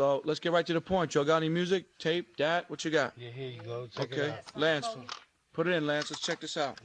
So let's get right to the point. Y'all got any music, tape, dat? What you got? Yeah, here you go. Check Okay. Lance, put it in, Lance. Let's check this out.